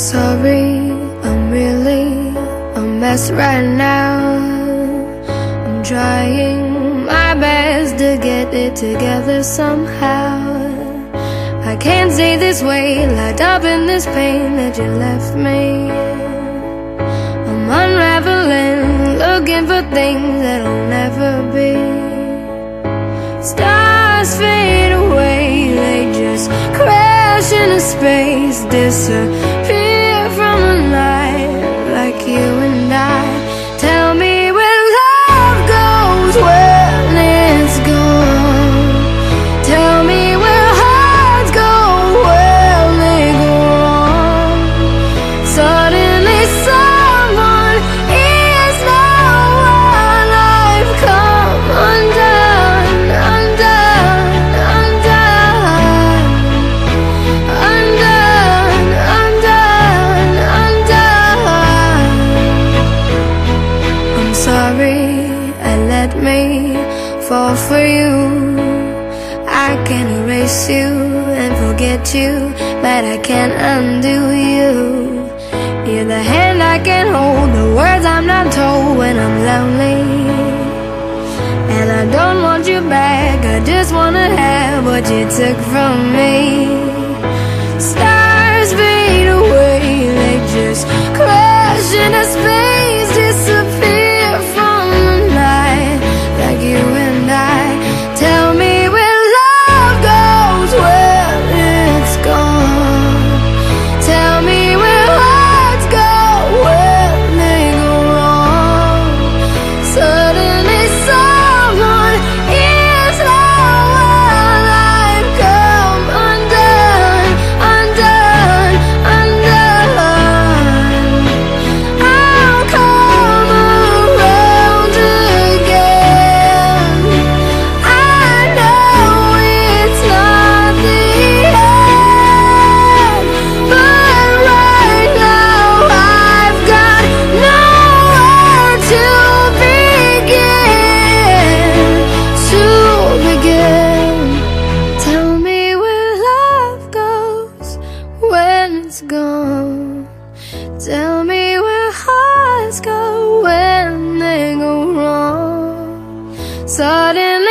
sorry, I'm really a mess right now. I'm trying my best to get it together somehow. I can't stay this way, locked up in this pain that you left me. I'm unraveling, looking for things that'll never be. Stars fade away, they just crash into space, disappear. Me fall for you. I can erase you and forget you But I can't undo you. You're the hand I can hold The words I'm not told when I'm lonely. And I don't want you back I just wanna have what you took from me gone. Tell me where hearts go when they go wrong. Suddenly.